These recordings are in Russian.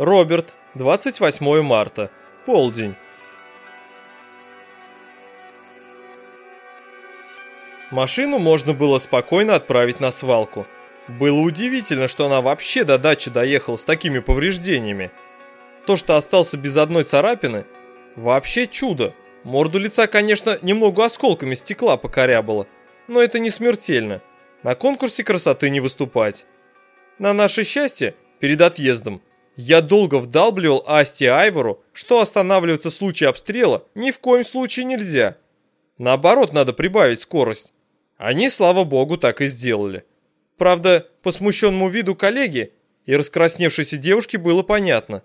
Роберт, 28 марта, полдень. Машину можно было спокойно отправить на свалку. Было удивительно, что она вообще до дачи доехала с такими повреждениями. То, что остался без одной царапины, вообще чудо. Морду лица, конечно, немного осколками стекла покорябало, но это не смертельно. На конкурсе красоты не выступать. На наше счастье, перед отъездом, я долго вдалбливал Асти Айвору, что останавливаться в случае обстрела ни в коем случае нельзя. Наоборот, надо прибавить скорость. Они, слава богу, так и сделали. Правда, по смущенному виду коллеги и раскрасневшейся девушке было понятно,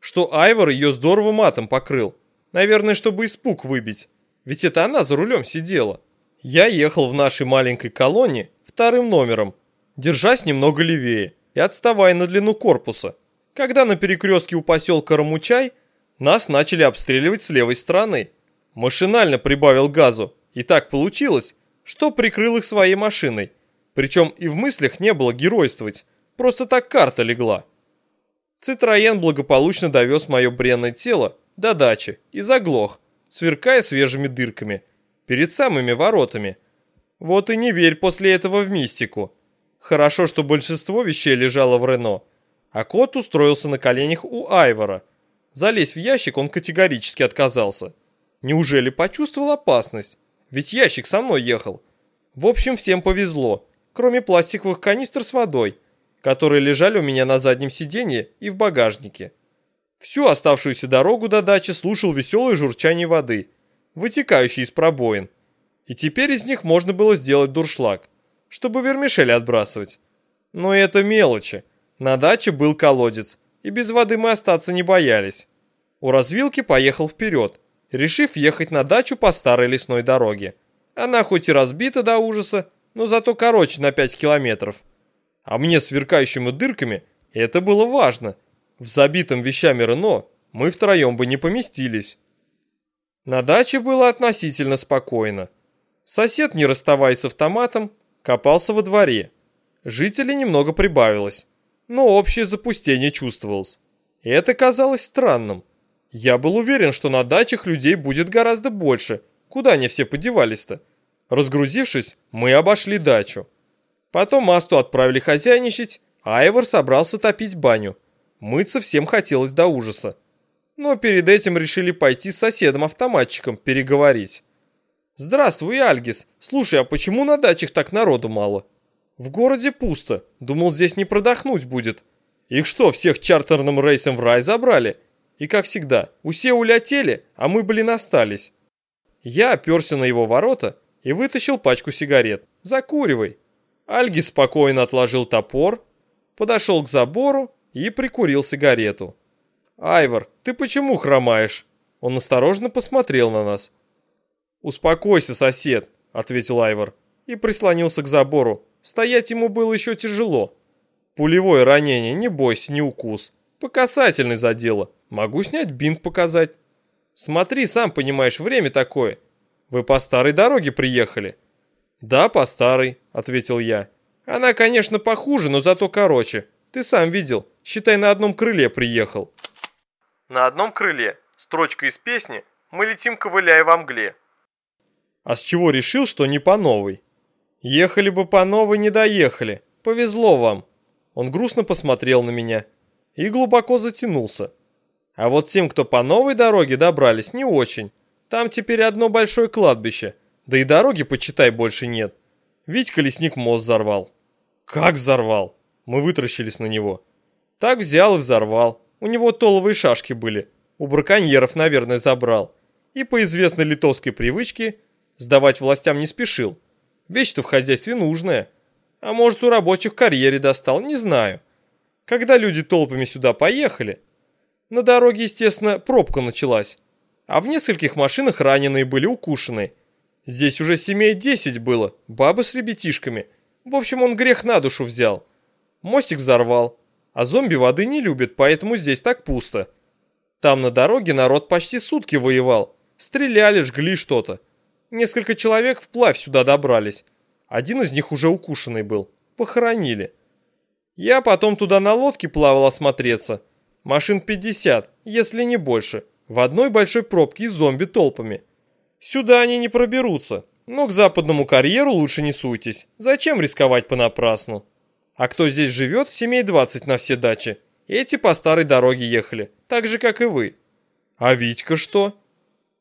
что Айвор ее здорово матом покрыл. Наверное, чтобы испуг выбить. Ведь это она за рулем сидела. Я ехал в нашей маленькой колонне вторым номером, держась немного левее и отставая на длину корпуса. Когда на перекрестке у поселка Рамучай нас начали обстреливать с левой стороны. Машинально прибавил газу, и так получилось, что прикрыл их своей машиной. Причем и в мыслях не было геройствовать, просто так карта легла. Цитроен благополучно довез мое бренное тело до дачи и заглох, сверкая свежими дырками, перед самыми воротами. Вот и не верь после этого в мистику. Хорошо, что большинство вещей лежало в Рено, а кот устроился на коленях у Айвора. Залезть в ящик он категорически отказался. Неужели почувствовал опасность? Ведь ящик со мной ехал. В общем, всем повезло, кроме пластиковых канистр с водой, которые лежали у меня на заднем сиденье и в багажнике. Всю оставшуюся дорогу до дачи слушал веселое журчание воды, вытекающей из пробоин. И теперь из них можно было сделать дуршлаг, чтобы вермишель отбрасывать. Но это мелочи. На даче был колодец, и без воды мы остаться не боялись. У развилки поехал вперед, решив ехать на дачу по старой лесной дороге. Она хоть и разбита до ужаса, но зато короче на 5 километров. А мне, сверкающими дырками, это было важно – в забитом вещами Рено мы втроем бы не поместились. На даче было относительно спокойно. Сосед, не расставаясь с автоматом, копался во дворе. Жителей немного прибавилось, но общее запустение чувствовалось. Это казалось странным. Я был уверен, что на дачах людей будет гораздо больше. Куда они все подевались-то? Разгрузившись, мы обошли дачу. Потом Масту отправили хозяйничать, а Айвор собрался топить баню. Мыться всем хотелось до ужаса. Но перед этим решили пойти с соседом-автоматчиком переговорить. «Здравствуй, Альгис. Слушай, а почему на дачах так народу мало?» «В городе пусто. Думал, здесь не продохнуть будет». «Их что, всех чартерным рейсом в рай забрали?» И как всегда, все улетели, а мы, блин, остались. Я оперся на его ворота и вытащил пачку сигарет. «Закуривай». Альгис спокойно отложил топор, подошел к забору и прикурил сигарету. «Айвор, ты почему хромаешь?» Он осторожно посмотрел на нас. «Успокойся, сосед», — ответил Айвор и прислонился к забору. Стоять ему было еще тяжело. «Пулевое ранение, не бойся, не укус. По касательной задело. Могу снять бинт показать». «Смотри, сам понимаешь, время такое. Вы по старой дороге приехали?» «Да, по старой», — ответил я. «Она, конечно, похуже, но зато короче. Ты сам видел, считай, на одном крыле приехал». «На одном крыле. Строчка из песни «Мы летим, ковыляя во мгле». «А с чего решил, что не по новой?» «Ехали бы по новой, не доехали. Повезло вам». Он грустно посмотрел на меня и глубоко затянулся. А вот тем, кто по новой дороге добрались, не очень. Там теперь одно большое кладбище, да и дороги, почитай, больше нет. Витька лесник мост взорвал. Как взорвал? Мы вытаращились на него. Так взял и взорвал. У него толовые шашки были. У браконьеров, наверное, забрал. И по известной литовской привычке сдавать властям не спешил. Вещь-то в хозяйстве нужная. А может, у рабочих в карьере достал, не знаю. Когда люди толпами сюда поехали, на дороге, естественно, пробка началась. А в нескольких машинах раненые были укушены. Здесь уже семей 10 было, бабы с ребятишками. В общем, он грех на душу взял. Мостик взорвал. А зомби воды не любят, поэтому здесь так пусто. Там на дороге народ почти сутки воевал. Стреляли, жгли что-то. Несколько человек вплавь сюда добрались. Один из них уже укушенный был. Похоронили. Я потом туда на лодке плавал осмотреться. машин 50, если не больше, в одной большой пробке с зомби толпами. Сюда они не проберутся, но к западному карьеру лучше не суйтесь. Зачем рисковать понапрасну? А кто здесь живет, семей 20 на все дачи. Эти по старой дороге ехали, так же, как и вы. А Витька что?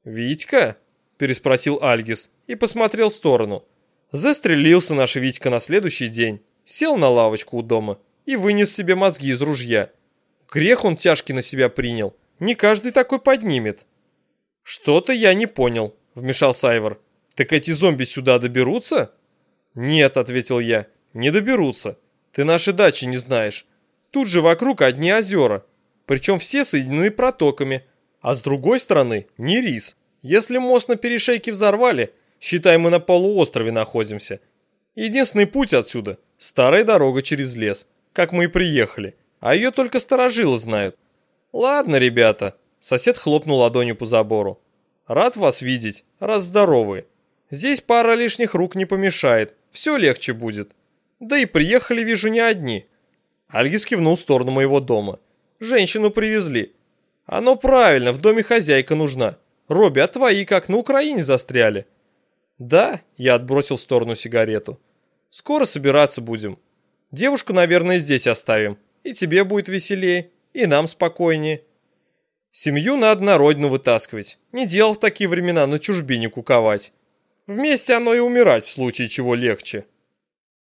Витька? Переспросил Альгис и посмотрел в сторону. Застрелился наш Витька на следующий день, сел на лавочку у дома и вынес себе мозги из ружья. Грех он тяжкий на себя принял, не каждый такой поднимет. Что-то я не понял, вмешал Сайвор. Так эти зомби сюда доберутся? Нет, ответил я, не доберутся. Ты наши дачи не знаешь. Тут же вокруг одни озера, причем все соединены протоками, а с другой стороны не рис. Если мост на перешейке взорвали, считай мы на полуострове находимся. Единственный путь отсюда – старая дорога через лес, как мы и приехали, а ее только сторожилы знают. Ладно, ребята, сосед хлопнул ладонью по забору. Рад вас видеть, раз здоровы. Здесь пара лишних рук не помешает, все легче будет. Да и приехали, вижу, не одни – Альгис кивнул в сторону моего дома. «Женщину привезли». «Оно правильно, в доме хозяйка нужна. Робби, а твои как, на Украине застряли?» «Да», — я отбросил в сторону сигарету. «Скоро собираться будем. Девушку, наверное, здесь оставим. И тебе будет веселее, и нам спокойнее. Семью надо на родину вытаскивать. Не делал в такие времена на чужбине куковать. Вместе оно и умирать в случае чего легче».